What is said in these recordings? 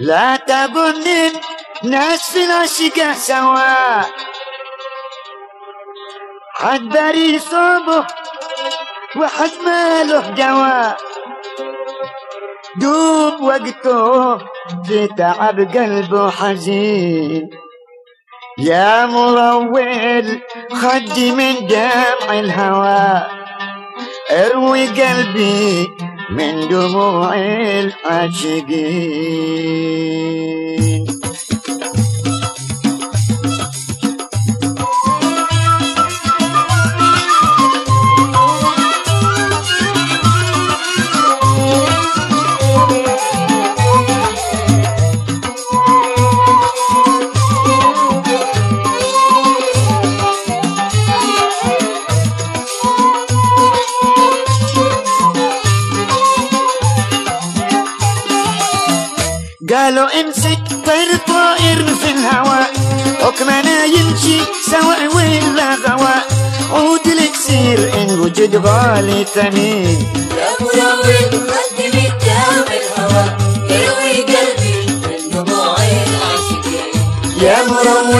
لا تظن الناس في العشق سواء. حد بري صوبه وحد ماله دواء. دوب وقته في تعب قلبه حزين. يا مروّل خدي من دمع الهوى اروي قلبي من دموع العاشقين قالوا امسك طير طائر في الهواء حكمنا يمشي سواء ولا غواء. عود الاكسير إن وجد غالي ثمين. يا مروّل خدي يروي قلبي من دموع العاشقين يا من دام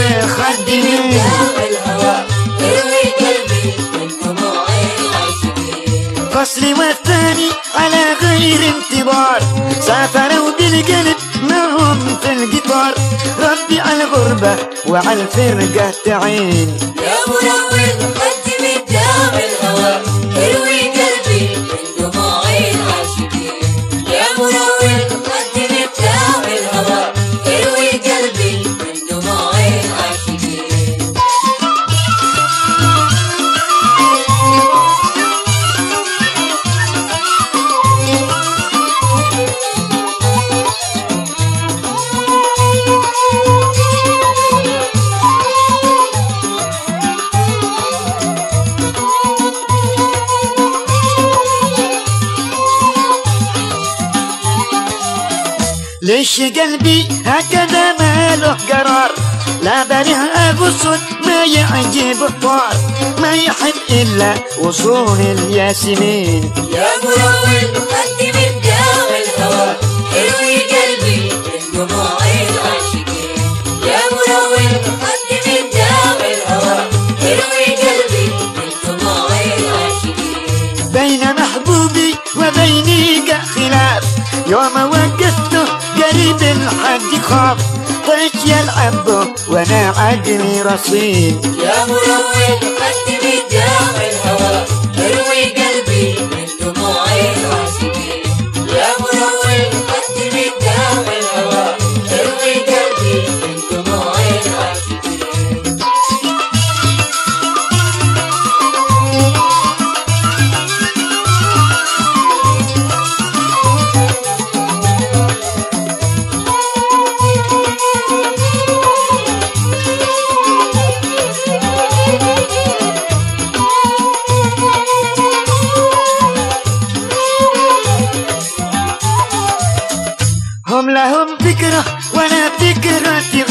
الهوى يروي قلبي من دموع العاشقين فصلي والثاني على غير انتظار. سافروا بالقلب معهم في القطار. ربي على الغربة وعلى الفرقة تعين. يا مروّل ليش قلبي هكذا ما له قرار. لا بريها غصن ما يعجب الطار. ما يحب إلا وصول الياسمين. يا مروّل خدي يلعب وأنا عقلي رصين يا مروّل خدي من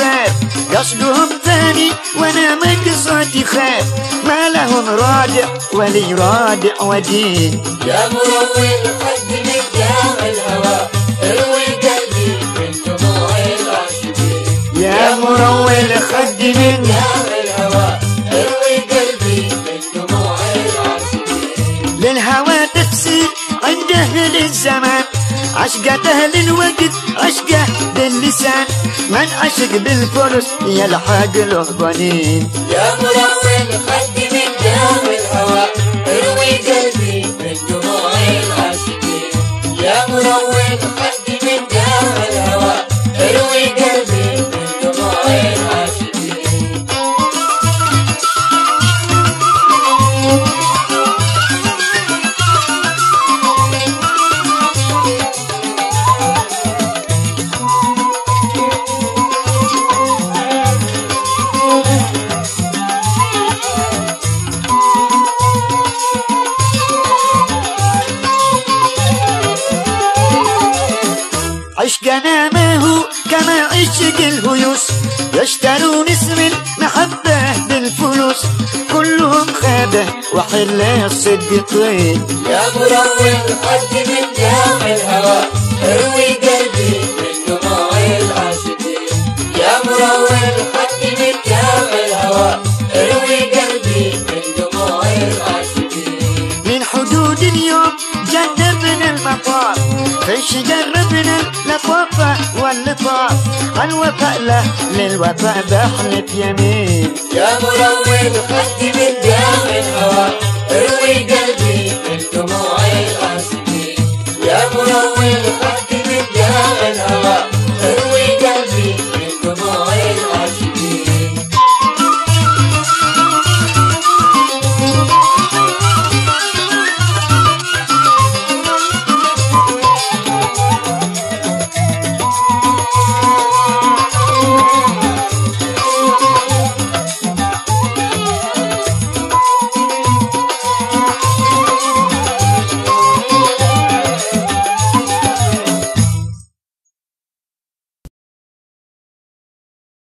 غير قصدهم ثاني وأنا مقصدي خير. ما لهم رادع ولي رادع ودين. يا مروّل خدي من دام الهوى. اروي قلبي من دموع العاشقين يا مروي الخد من دام الهوى. اروي قلبي من دموع العاشقين للهوى تفسير عند أهل الزمان. عشقة أهل الوقت عشقة باللسان. من عشق بالفرس يلحق له ظنين يا مروّل خدي من عشقنا ما هو كما عشق الهيوس يشترون اسم المحبة بالفلوس. كلهم خابة وحلة الصديقين يا مروّل خدي من دام الهوى. اروي قلبي من دموع العاشقين. يا مروي إيش جربنا للوفاء واللطاف الوفاء له للوفاء بحلف يمين. يا مروي خدي بالدم الهوى اروي قلبي